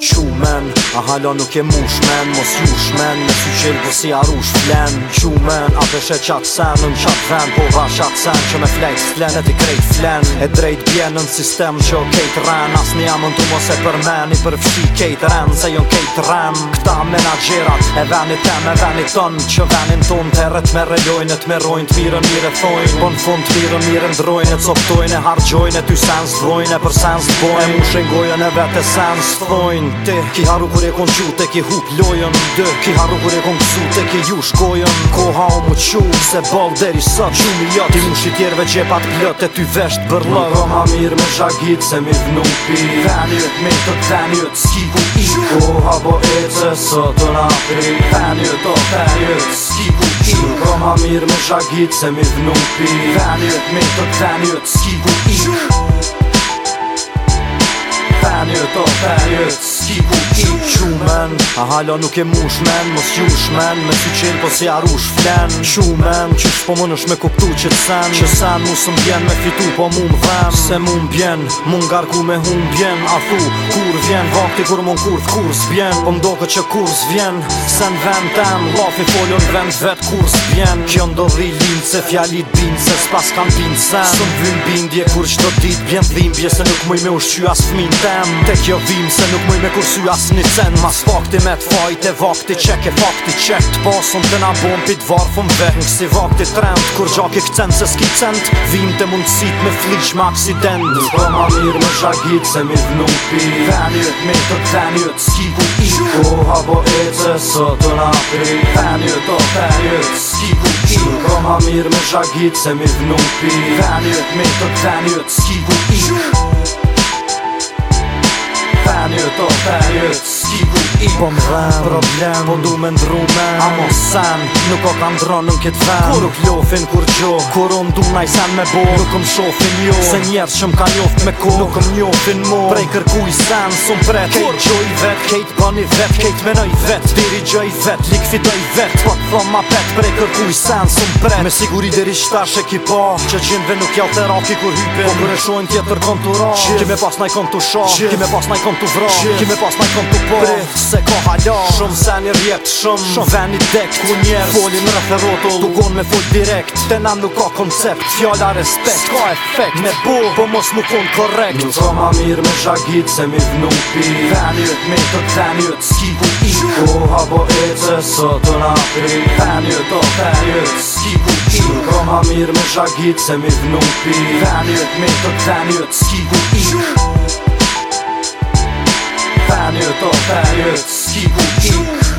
چومم A hala nuk e mush men, mos jush men Në su qelë për po si arush flen Qumen, a peshe qatë sen Në qatë ven, po va qatë sen Që me flejt flen, e ti krejt flen E drejt bjen në sistem që o kejt ren As një amën tu mos e për men I përfi kejt ren, se jon kejt ren Këta menagjerat, e venit tem, e venit ton Që venin ton të erët me rejojnë Të merojnë, të mirën mire thojnë Po në fund të mirën mire ndrojnë E coptojnë, e hargjojnë, e ty sens dhrojnë E për sens dhojnë, e Ti, kur e kon qut e ki hup lojën dë Ki haru kur e kon qut e ki ju shkojën Koha o mu qu se bal deri sa qumi jat Ti mu shi tjerve që e pat plët e ty vesht bërlë Më koha mirë me shagit se mi dhnu pi me të të s'ki ku i Koha bo e sot së të na o të veni s'ki ku i Më koha mirë me shagit se mi dhnu pi me të të s'ki ku i Veni o të veni s'ki ku i si ku ki Qumen, a hala nuk e mushmen Mos gjushmen, me si qenë po si arush flen Qumen, që s'po më nësh me kuptu që të sen Që sen mu së mbjen me fitu po mu më dhem Se mu mbjen, mu ngarku me hu mbjen A thu, kur vjen, vakti kur mu ngurth kur s'bjen Po mdoke që kur s'vjen, se në vend tem Lafi folion vend vet kur s'bjen Kjo ndodhi linë, se fjali binë se s'pas kam binë sen Së bindje, kur qdo dit, bjen dhimbje Se nuk mëj me ushqy as fmin tem Te kjo vim, se nuk mëj me k kur sy një sen Mas fakti me të fajte, vakti qek e fakti qek Të pasën të na bombit varfën ve si vakti trend, kur gjak e këcen se s'ki cent Vim të mundësit me flish me aksident Nuk pa mirë me shagit se mi vnu pi me të venjët, s'ki ku i Ko habo e që së të na pri Venjët o venjët, s'ki ku i Nuk pa ma mirë me shagit se mi vnu pi me të venjët, s'ki ku i Venjët Yes. i po më dhem Problem, po du me ndru me Amo sen, nuk o kam dronë në këtë fem Kur nuk lofin kur gjo Kur unë du na i sen me bo Nuk më shofin jo Se njerë që më ka njoft me ko Nuk më njofin mo Prej kërku i sen, su më pret Kejt gjo i vet, kejt bën i vet Kejt menoj vet, diri gjo i vet Likfidoj vet, po të thom ma pet Prej kërku i sen, su më pret Me siguri deri shtash e ki pa Që gjimve nuk jau të rapi kur hypin Po kër e shojn tjetër kontura Kime pas naj kontu shok Kime pas naj kontu vra Kime pas naj kontu pa po se ko halo Shumë se një rjet, shumë shum ven Ku njerës folin rrëth e rotull Dugon me full direkt Te na nuk ka koncept Fjalla respekt Ka efekt Me bu Po mos nuk on korrekt Nuk ka ma mirë me shagit Se mi vnupi Ven me të ten i Ski ku i Ku ha bo e të na fri Ven i o ten i Ski ku i Nuk ka ma mirë me shagit Se mi vnupi Ven me të ten i Ski i Panie to taniec, skibu ik